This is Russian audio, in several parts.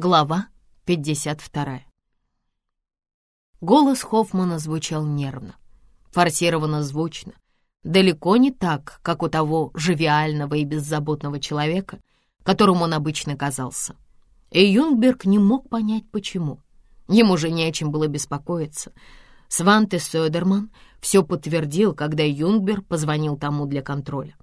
Глава 52. Голос Хоффмана звучал нервно, форсированно звучно, далеко не так, как у того живиального и беззаботного человека, которым он обычно казался. И Юнгберг не мог понять, почему. Ему же не о чем было беспокоиться. Сванте Söderman все подтвердил, когда Юнгберг позвонил тому для контроля.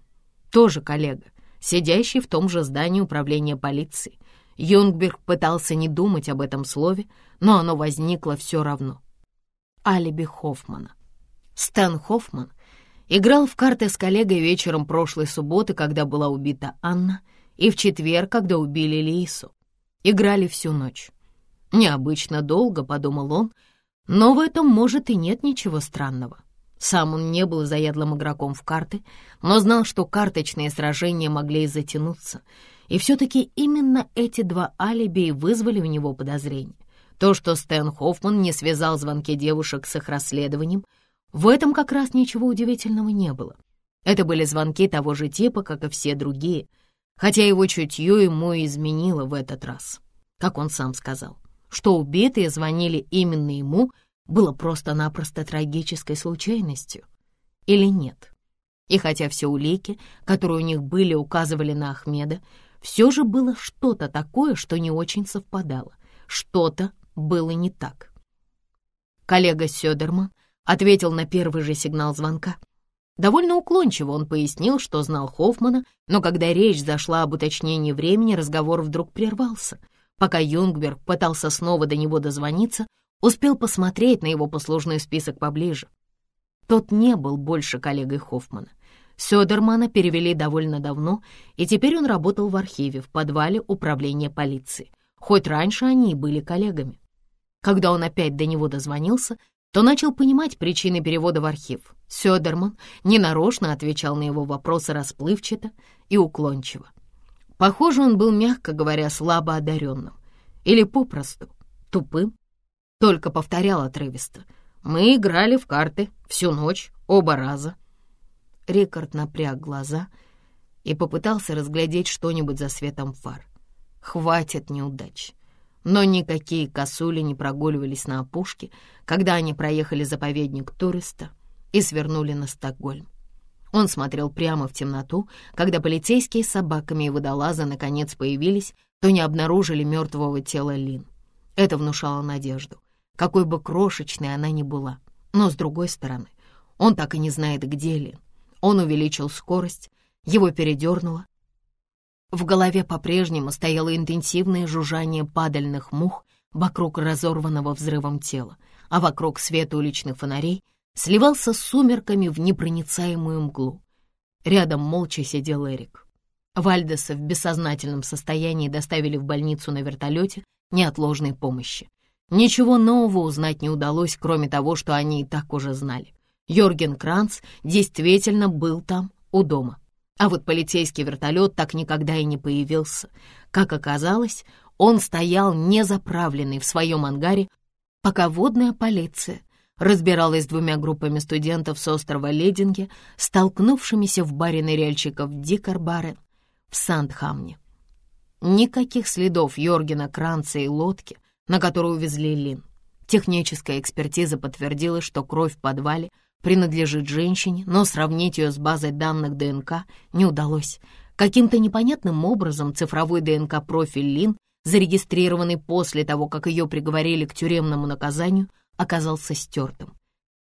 Тоже коллега, сидящий в том же здании управления полиции, Юнгберг пытался не думать об этом слове, но оно возникло все равно. Алиби Хоффмана. Стэн Хоффман играл в карты с коллегой вечером прошлой субботы, когда была убита Анна, и в четверг, когда убили Лису. Играли всю ночь. Необычно долго, подумал он, но в этом, может, и нет ничего странного. Сам он не был заядлым игроком в карты, но знал, что карточные сражения могли и затянуться — и все-таки именно эти два алиби вызвали у него подозрения. То, что Стэн Хоффман не связал звонки девушек с их расследованием, в этом как раз ничего удивительного не было. Это были звонки того же типа, как и все другие, хотя его чутье ему изменило в этот раз. Как он сам сказал, что убитые звонили именно ему, было просто-напросто трагической случайностью. Или нет? И хотя все улики, которые у них были, указывали на Ахмеда, все же было что-то такое, что не очень совпадало. Что-то было не так. Коллега Сёдерман ответил на первый же сигнал звонка. Довольно уклончиво он пояснил, что знал Хоффмана, но когда речь зашла об уточнении времени, разговор вдруг прервался. Пока Юнгберг пытался снова до него дозвониться, успел посмотреть на его послужной список поближе. Тот не был больше коллегой Хоффмана. Сёдермана перевели довольно давно, и теперь он работал в архиве в подвале управления полиции, хоть раньше они и были коллегами. Когда он опять до него дозвонился, то начал понимать причины перевода в архив. Сёдерман ненарочно отвечал на его вопросы расплывчато и уклончиво. Похоже, он был, мягко говоря, слабо одаренным. Или попросту тупым. Только повторял отрывисто. «Мы играли в карты всю ночь, оба раза». Рикард напряг глаза и попытался разглядеть что-нибудь за светом фар. Хватит неудач. Но никакие косули не прогуливались на опушке, когда они проехали заповедник туриста и свернули на Стокгольм. Он смотрел прямо в темноту, когда полицейские с собаками и водолазы наконец появились, то не обнаружили мертвого тела Лин. Это внушало надежду, какой бы крошечной она ни была. Но, с другой стороны, он так и не знает, где Лин. Он увеличил скорость, его передернуло. В голове по-прежнему стояло интенсивное жужжание падальных мух вокруг разорванного взрывом тела, а вокруг света уличных фонарей сливался с сумерками в непроницаемую мглу. Рядом молча сидел Эрик. Вальдеса в бессознательном состоянии доставили в больницу на вертолете неотложной помощи. Ничего нового узнать не удалось, кроме того, что они и так уже знали. Йорген Кранц действительно был там, у дома. А вот полицейский вертолет так никогда и не появился. Как оказалось, он стоял незаправленный в своем ангаре, пока водная полиция разбиралась с двумя группами студентов с острова Лединге, столкнувшимися в баре ныряльщиков Дикарбарен в Сандхамне. Никаких следов Йоргена Кранца и лодки, на которую увезли Лин. Техническая экспертиза подтвердила, что кровь в подвале — принадлежит женщине, но сравнить ее с базой данных ДНК не удалось. Каким-то непонятным образом цифровой ДНК-профиль Лин, зарегистрированный после того, как ее приговорили к тюремному наказанию, оказался стертым.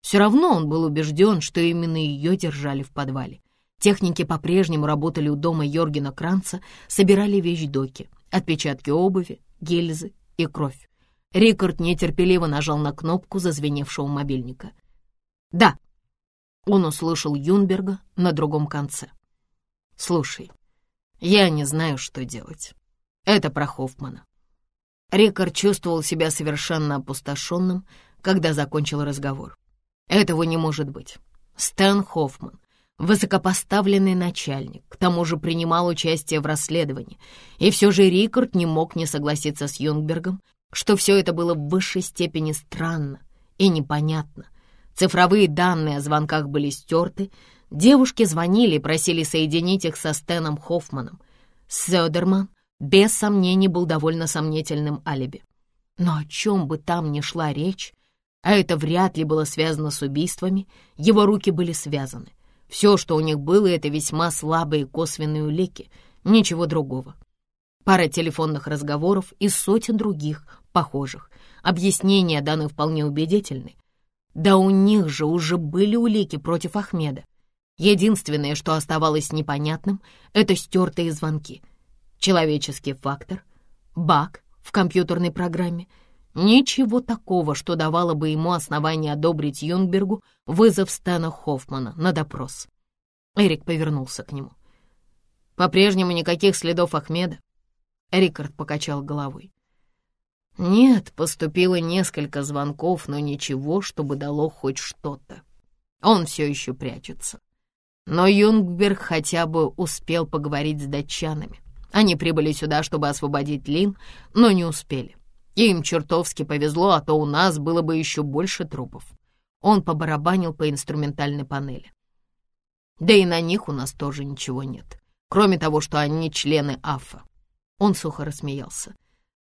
Все равно он был убежден, что именно ее держали в подвале. Техники по-прежнему работали у дома Йоргена Кранца, собирали вещдоки, отпечатки обуви, гильзы и кровь. Рикард нетерпеливо нажал на кнопку зазвеневшего мобильника. «Да», он услышал Юнберга на другом конце. «Слушай, я не знаю, что делать. Это про Хоффмана». Рикард чувствовал себя совершенно опустошенным, когда закончил разговор. Этого не может быть. Стэн Хоффман, высокопоставленный начальник, к тому же принимал участие в расследовании, и все же Рикард не мог не согласиться с Юнгбергом, что все это было в высшей степени странно и непонятно, Цифровые данные о звонках были стерты. Девушки звонили и просили соединить их со Стэном Хоффманом. Сёдерман без сомнений был довольно сомнительным алиби. Но о чем бы там ни шла речь, а это вряд ли было связано с убийствами, его руки были связаны. Все, что у них было, это весьма слабые косвенные улики, ничего другого. Пара телефонных разговоров и сотен других, похожих. Объяснения даны вполне убедительны. Да у них же уже были улики против Ахмеда. Единственное, что оставалось непонятным, это стертые звонки. Человеческий фактор, баг в компьютерной программе — Ничего такого, что давало бы ему основание одобрить Юнгбергу вызов Стэна Хоффмана на допрос. Эрик повернулся к нему. «По-прежнему никаких следов Ахмеда?» Рикард покачал головой. «Нет, поступило несколько звонков, но ничего, чтобы дало хоть что-то. Он все еще прячется. Но Юнгберг хотя бы успел поговорить с датчанами. Они прибыли сюда, чтобы освободить Лин, но не успели. Им чертовски повезло, а то у нас было бы еще больше трупов. Он побарабанил по инструментальной панели. Да и на них у нас тоже ничего нет, кроме того, что они члены АФА. Он сухо рассмеялся.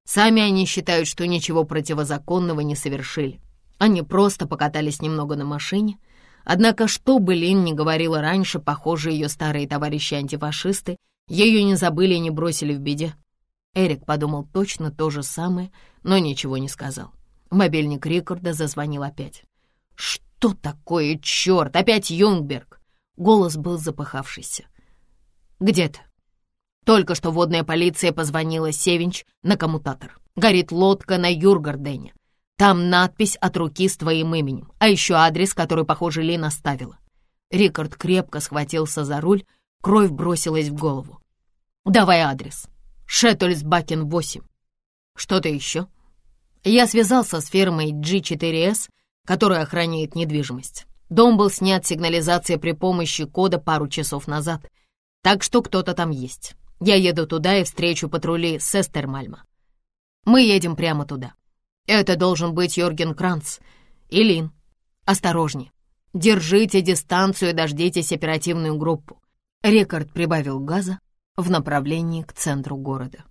Сами они считают, что ничего противозаконного не совершили. Они просто покатались немного на машине. Однако, что бы Лин ни говорила раньше, похоже, ее старые товарищи-антифашисты ее не забыли и не бросили в беде. Эрик подумал точно то же самое, но ничего не сказал. Мобильник Рикарда зазвонил опять. «Что такое, черт? Опять Юнгберг!» Голос был запыхавшийся. «Где ты?» Только что водная полиция позвонила Севинч на коммутатор. Горит лодка на Юргардене. Там надпись от руки с твоим именем, а еще адрес, который, похоже, Лин оставила. Рикард крепко схватился за руль, кровь бросилась в голову. «Давай адрес», Шеттельсбакен 8. Что-то еще? Я связался с фирмой G4S, которая охраняет недвижимость. Дом был снят сигнализацией при помощи кода пару часов назад, так что кто-то там есть. Я еду туда и встречу патрули с Эстермальма. Мы едем прямо туда. Это должен быть Йорген Кранц. И Лин. Осторожнее. Держите дистанцию и дождитесь оперативную группу. Рекорд прибавил газа, в направлении к центру города.